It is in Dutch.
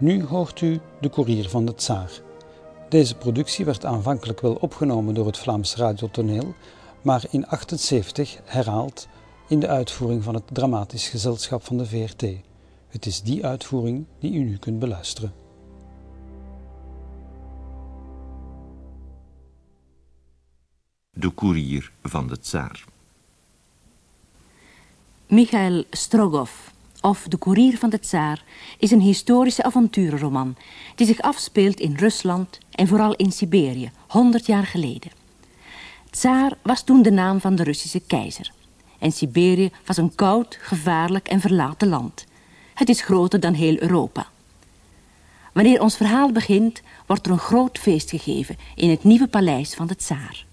Nu hoort u De Koerier van de Tsaar. Deze productie werd aanvankelijk wel opgenomen door het Vlaams Radiotoneel, maar in 78 herhaald in de uitvoering van het Dramatisch Gezelschap van de VRT. Het is die uitvoering die u nu kunt beluisteren. De koerier van de tsaar. Michael Strogoff, of De Koerier van de Tsaar, is een historische avonturenroman die zich afspeelt in Rusland en vooral in Siberië, 100 jaar geleden. Tsaar was toen de naam van de Russische keizer. En Siberië was een koud, gevaarlijk en verlaten land. Het is groter dan heel Europa. Wanneer ons verhaal begint, wordt er een groot feest gegeven in het nieuwe paleis van de tsaar.